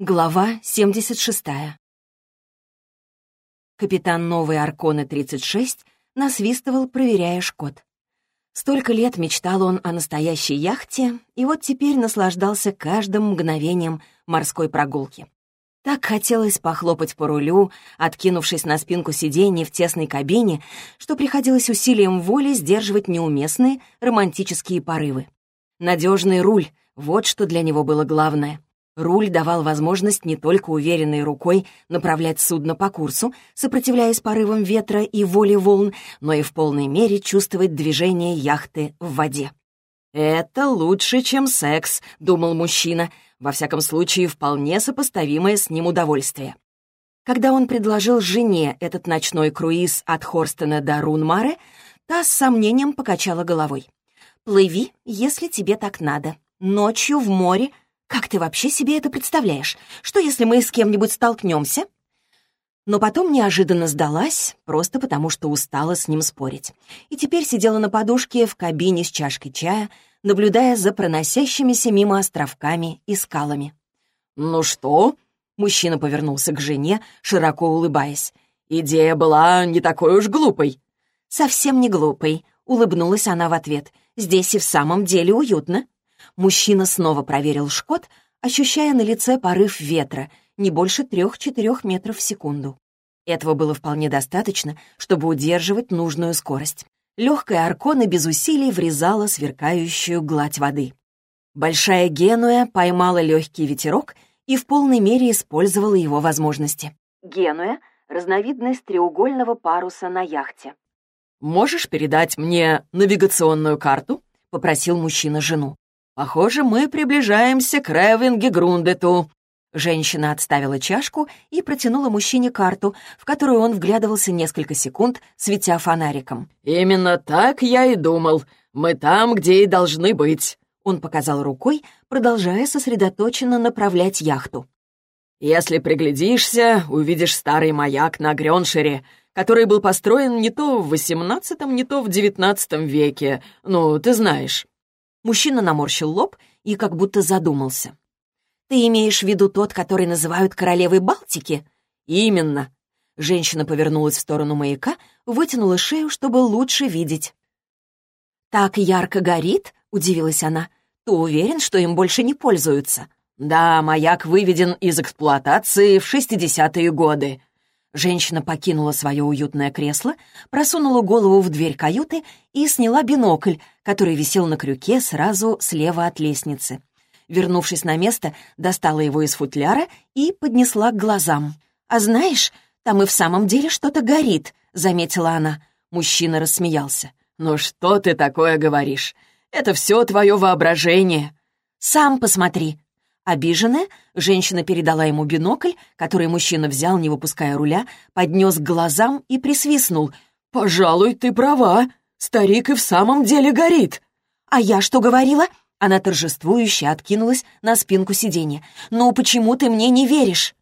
Глава 76. Капитан новой Арконы-36 насвистывал, проверяя шкот. Столько лет мечтал он о настоящей яхте, и вот теперь наслаждался каждым мгновением морской прогулки. Так хотелось похлопать по рулю, откинувшись на спинку сиденья в тесной кабине, что приходилось усилием воли сдерживать неуместные романтические порывы. Надежный руль — вот что для него было главное. Руль давал возможность не только уверенной рукой направлять судно по курсу, сопротивляясь порывам ветра и воле волн, но и в полной мере чувствовать движение яхты в воде. «Это лучше, чем секс», — думал мужчина, во всяком случае вполне сопоставимое с ним удовольствие. Когда он предложил жене этот ночной круиз от Хорстена до Рунмаре, та с сомнением покачала головой. «Плыви, если тебе так надо. Ночью в море — как ты вообще себе это представляешь? Что, если мы с кем-нибудь столкнемся?» Но потом неожиданно сдалась, просто потому что устала с ним спорить. И теперь сидела на подушке в кабине с чашкой чая, наблюдая за проносящимися мимо островками и скалами. «Ну что?» — мужчина повернулся к жене, широко улыбаясь. «Идея была не такой уж глупой». «Совсем не глупой», — улыбнулась она в ответ. «Здесь и в самом деле уютно». Мужчина снова проверил шкот, ощущая на лице порыв ветра, не больше трех-четырех метров в секунду. Этого было вполне достаточно, чтобы удерживать нужную скорость. Легкая аркона без усилий врезала сверкающую гладь воды. Большая Генуя поймала легкий ветерок и в полной мере использовала его возможности. Генуя — разновидность треугольного паруса на яхте. «Можешь передать мне навигационную карту?» — попросил мужчина жену. «Похоже, мы приближаемся к Ревингегрундету». Женщина отставила чашку и протянула мужчине карту, в которую он вглядывался несколько секунд, светя фонариком. «Именно так я и думал. Мы там, где и должны быть». Он показал рукой, продолжая сосредоточенно направлять яхту. «Если приглядишься, увидишь старый маяк на Грёншере, который был построен не то в XVIII, не то в XIX веке. Ну, ты знаешь». Мужчина наморщил лоб и как будто задумался. «Ты имеешь в виду тот, который называют королевой Балтики?» «Именно». Женщина повернулась в сторону маяка, вытянула шею, чтобы лучше видеть. «Так ярко горит?» — удивилась она. «Ты уверен, что им больше не пользуются?» «Да, маяк выведен из эксплуатации в 60-е годы. Женщина покинула свое уютное кресло, просунула голову в дверь каюты и сняла бинокль, который висел на крюке сразу слева от лестницы. Вернувшись на место, достала его из футляра и поднесла к глазам. «А знаешь, там и в самом деле что-то горит», — заметила она. Мужчина рассмеялся. «Ну что ты такое говоришь? Это все твое воображение». «Сам посмотри», Обиженная, женщина передала ему бинокль, который мужчина взял, не выпуская руля, поднес к глазам и присвистнул. «Пожалуй, ты права. Старик и в самом деле горит». «А я что говорила?» Она торжествующе откинулась на спинку сиденья. «Ну почему ты мне не веришь?»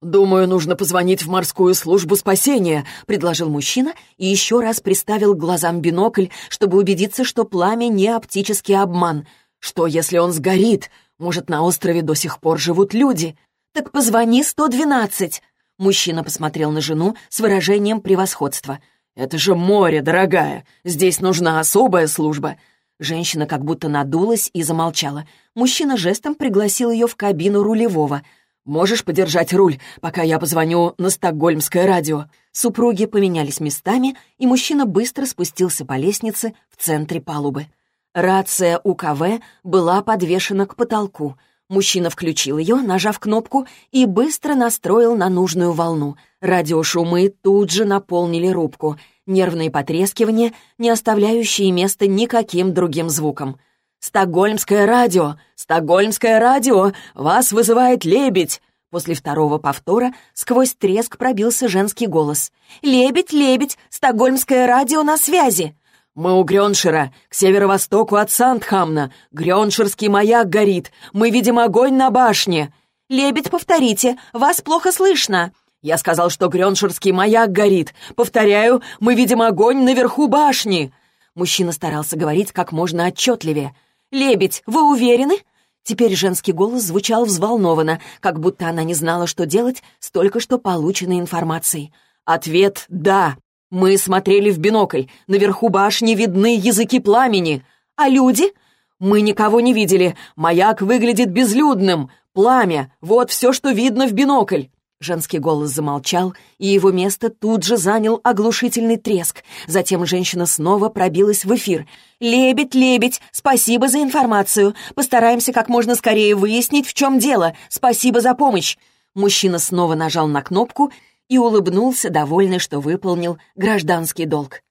«Думаю, нужно позвонить в морскую службу спасения», — предложил мужчина и еще раз приставил к глазам бинокль, чтобы убедиться, что пламя не оптический обман. «Что, если он сгорит? Может, на острове до сих пор живут люди? Так позвони 112!» Мужчина посмотрел на жену с выражением превосходства. «Это же море, дорогая! Здесь нужна особая служба!» Женщина как будто надулась и замолчала. Мужчина жестом пригласил ее в кабину рулевого. «Можешь подержать руль, пока я позвоню на стокгольмское радио?» Супруги поменялись местами, и мужчина быстро спустился по лестнице в центре палубы. Рация УКВ была подвешена к потолку. Мужчина включил ее, нажав кнопку, и быстро настроил на нужную волну. Радиошумы тут же наполнили рубку. Нервные потрескивания, не оставляющие места никаким другим звукам. «Стокгольмское радио! Стокгольмское радио! Вас вызывает лебедь!» После второго повтора сквозь треск пробился женский голос. «Лебедь, лебедь! Стокгольмское радио на связи!» «Мы у Грёншира, к северо-востоку от Сандхамна. Грёнширский маяк горит. Мы видим огонь на башне». «Лебедь, повторите, вас плохо слышно». «Я сказал, что Грёнширский маяк горит. Повторяю, мы видим огонь наверху башни». Мужчина старался говорить как можно отчетливее. «Лебедь, вы уверены?» Теперь женский голос звучал взволнованно, как будто она не знала, что делать с только что полученной информацией. «Ответ — да. Мы смотрели в бинокль. Наверху башни видны языки пламени. А люди?» «Мы никого не видели. Маяк выглядит безлюдным. Пламя — вот все, что видно в бинокль». Женский голос замолчал, и его место тут же занял оглушительный треск. Затем женщина снова пробилась в эфир. «Лебедь, лебедь, спасибо за информацию. Постараемся как можно скорее выяснить, в чем дело. Спасибо за помощь». Мужчина снова нажал на кнопку и улыбнулся, довольный, что выполнил гражданский долг.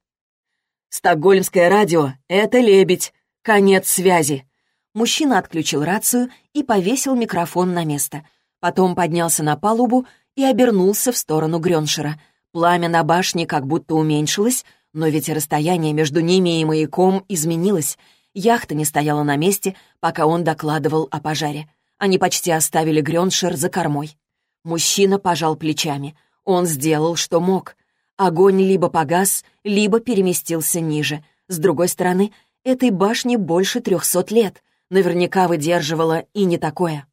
«Стокгольмское радио — это лебедь. Конец связи». Мужчина отключил рацию и повесил микрофон на место — Потом поднялся на палубу и обернулся в сторону Грёншера. Пламя на башне как будто уменьшилось, но ведь расстояние между ними и маяком изменилось. Яхта не стояла на месте, пока он докладывал о пожаре. Они почти оставили Грёншер за кормой. Мужчина пожал плечами. Он сделал, что мог. Огонь либо погас, либо переместился ниже. С другой стороны, этой башне больше трехсот лет. Наверняка выдерживала и не такое.